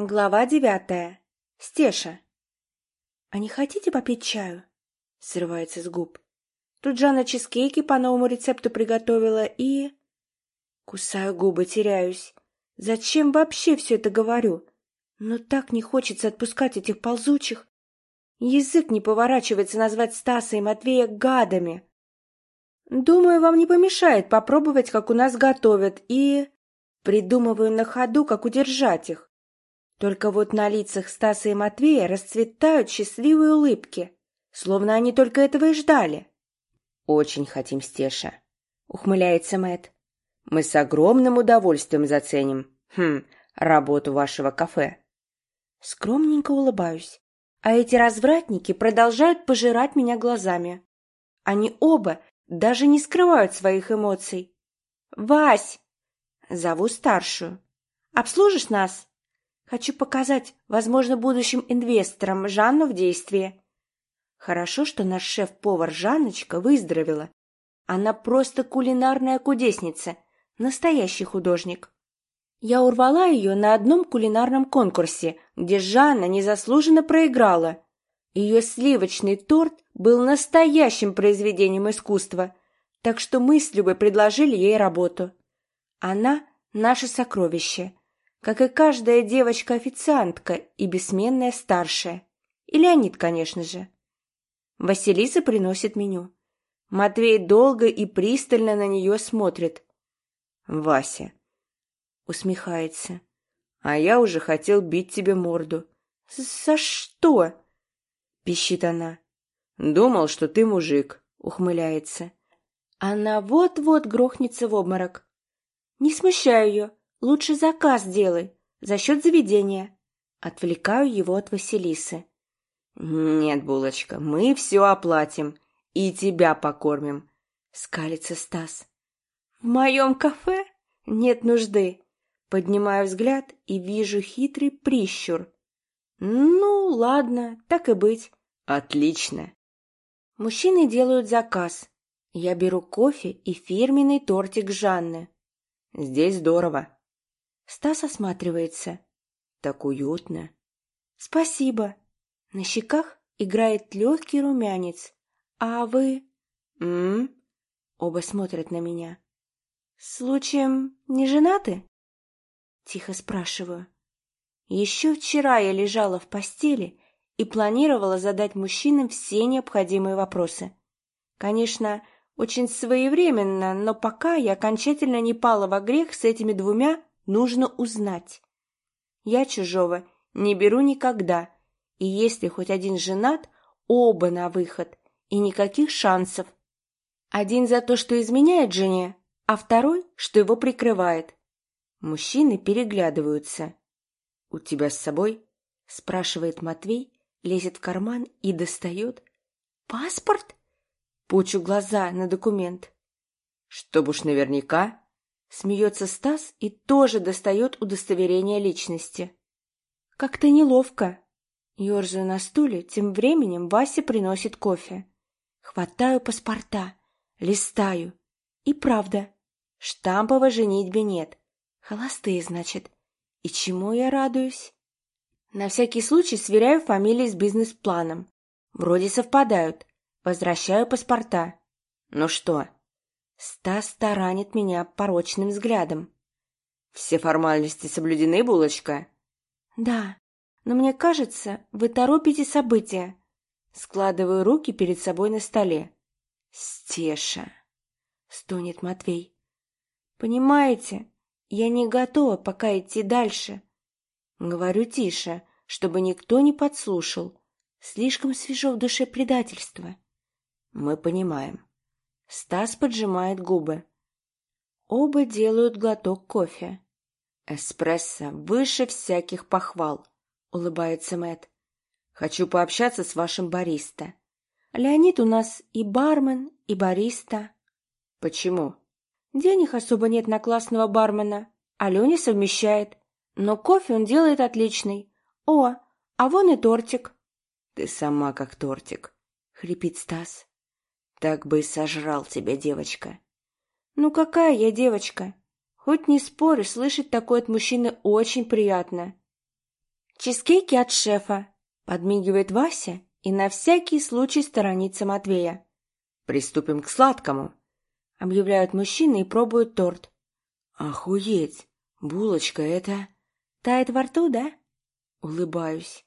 Глава девятая. Стеша. «А не хотите попить чаю?» — срывается с губ. Тут Жанна чизкейки по новому рецепту приготовила и... Кусаю губы, теряюсь. Зачем вообще все это говорю? Но так не хочется отпускать этих ползучих. Язык не поворачивается назвать Стаса и Матвея гадами. Думаю, вам не помешает попробовать, как у нас готовят, и... Придумываю на ходу, как удержать их. Только вот на лицах Стаса и Матвея расцветают счастливые улыбки, словно они только этого и ждали. «Очень хотим, Стеша», — ухмыляется Мэт. «Мы с огромным удовольствием заценим, хм, работу вашего кафе». Скромненько улыбаюсь, а эти развратники продолжают пожирать меня глазами. Они оба даже не скрывают своих эмоций. «Вась!» — зову старшую. «Обслужишь нас?» Хочу показать, возможно, будущим инвесторам Жанну в действии. Хорошо, что наш шеф-повар Жанночка выздоровела. Она просто кулинарная кудесница, настоящий художник. Я урвала ее на одном кулинарном конкурсе, где Жанна незаслуженно проиграла. Ее сливочный торт был настоящим произведением искусства, так что мы с Любой предложили ей работу. Она — наше сокровище, как и каждая девочка-официантка и бессменная старшая. И Леонид, конечно же. Василиса приносит меню. Матвей долго и пристально на нее смотрит. «Вася», — усмехается, — «а я уже хотел бить тебе морду». «За что?» — пищит она. «Думал, что ты мужик», — ухмыляется. Она вот-вот грохнется в обморок. Не смущаю ее, Лучше заказ делай, за счет заведения. Отвлекаю его от Василисы. Нет, булочка, мы все оплатим и тебя покормим. Скалится Стас. В моем кафе нет нужды. Поднимаю взгляд и вижу хитрый прищур. Ну, ладно, так и быть. Отлично. Мужчины делают заказ. Я беру кофе и фирменный тортик Жанны. Здесь здорово. Стас осматривается. Так уютно. Спасибо. На щеках играет легкий румянец. А вы... М? Оба смотрят на меня. Случаем не женаты? Тихо спрашиваю. Еще вчера я лежала в постели и планировала задать мужчинам все необходимые вопросы. Конечно, очень своевременно, но пока я окончательно не пала во грех с этими двумя Нужно узнать. Я чужого не беру никогда, и если хоть один женат, оба на выход, и никаких шансов. Один за то, что изменяет жене, а второй, что его прикрывает. Мужчины переглядываются. — У тебя с собой? — спрашивает Матвей, лезет в карман и достает. — Паспорт? — пучу глаза на документ. — Чтоб уж наверняка. Смеется Стас и тоже достает удостоверение личности. Как-то неловко. Ёрзаю на стуле, тем временем Вася приносит кофе. Хватаю паспорта, листаю. И правда, штампова женитьбе нет. Холостые, значит. И чему я радуюсь? На всякий случай сверяю фамилии с бизнес-планом. Вроде совпадают. Возвращаю паспорта. Ну что, Стас таранит меня порочным взглядом. «Все формальности соблюдены, булочка?» «Да, но мне кажется, вы торопите события». Складываю руки перед собой на столе. «Стеша!» — стонет Матвей. «Понимаете, я не готова пока идти дальше». Говорю тише, чтобы никто не подслушал. Слишком свежо в душе предательство. «Мы понимаем». Стас поджимает губы. Оба делают глоток кофе. «Эспрессо выше всяких похвал», — улыбается Мэт. «Хочу пообщаться с вашим бариста». «Леонид у нас и бармен, и бариста». «Почему?» «Денег особо нет на классного бармена, а совмещает. Но кофе он делает отличный. О, а вон и тортик». «Ты сама как тортик», — хрипит Стас. Так бы и сожрал тебя, девочка. Ну какая я девочка? Хоть не спорю, слышать такое от мужчины очень приятно. чизкейки от шефа», — подмигивает Вася и на всякий случай сторонится Матвея. «Приступим к сладкому», — объявляют мужчины и пробуют торт. «Охуеть! Булочка это...» «Тает во рту, да?» Улыбаюсь.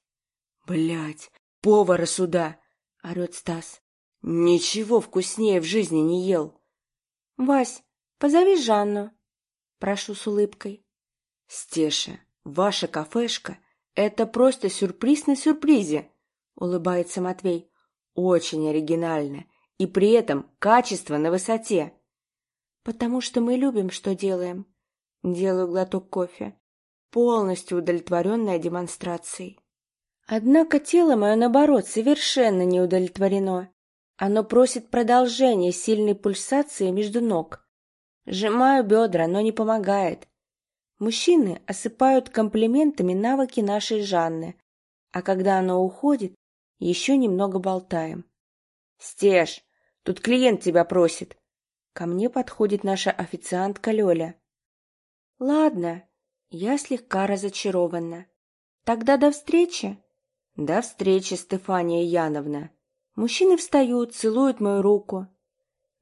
Блять, повара сюда!» — орет Стас. «Ничего вкуснее в жизни не ел!» «Вась, позови Жанну!» Прошу с улыбкой. «Стеша, ваша кафешка — это просто сюрприз на сюрпризе!» — улыбается Матвей. «Очень оригинально, и при этом качество на высоте!» «Потому что мы любим, что делаем!» Делаю глоток кофе, полностью удовлетворенная демонстрацией. Однако тело мое, наоборот, совершенно не удовлетворено. Оно просит продолжения сильной пульсации между ног. Сжимаю бедра, но не помогает. Мужчины осыпают комплиментами навыки нашей Жанны, а когда она уходит, еще немного болтаем. «Стеж, тут клиент тебя просит!» Ко мне подходит наша официантка Лёля. «Ладно, я слегка разочарована. Тогда до встречи!» До встречи, Стефания Яновна. Мужчины встают, целуют мою руку.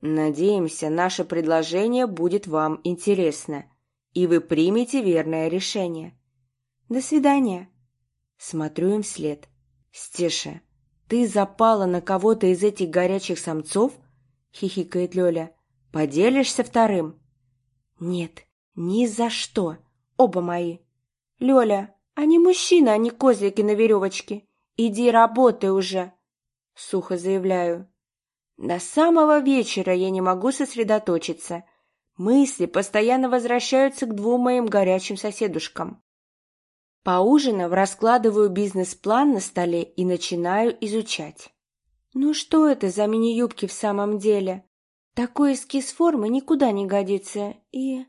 Надеемся, наше предложение будет вам интересно, и вы примете верное решение. До свидания. Смотрю им вслед. Стеша, ты запала на кого-то из этих горячих самцов? Хихикает Лёля. Поделишься вторым? Нет, ни за что. Оба мои. Лёля, они мужчины, а не козлики на веревочке. Иди работай уже, сухо заявляю. До самого вечера я не могу сосредоточиться. Мысли постоянно возвращаются к двум моим горячим соседушкам. Поужинав, раскладываю бизнес-план на столе и начинаю изучать. Ну что это за мини-юбки в самом деле? Такой эскиз формы никуда не годится, и...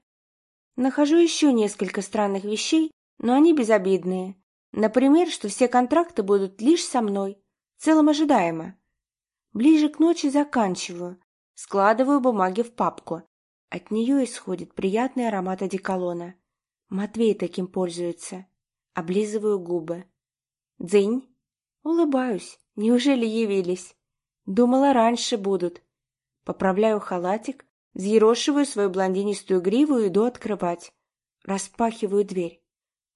Нахожу еще несколько странных вещей, но они безобидные. Например, что все контракты будут лишь со мной. Целом ожидаемо. Ближе к ночи заканчиваю. Складываю бумаги в папку. От нее исходит приятный аромат одеколона. Матвей таким пользуется. Облизываю губы. Дзынь. Улыбаюсь. Неужели явились? Думала, раньше будут. Поправляю халатик, взъерошиваю свою блондинистую гриву и иду открывать. Распахиваю дверь.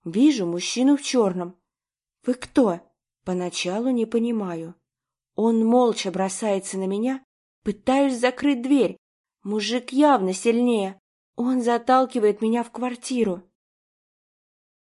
Вижу мужчину в черном. Вы кто? Поначалу не понимаю. Он молча бросается на меня. Пытаюсь закрыть дверь. Мужик явно сильнее. Он заталкивает меня в квартиру.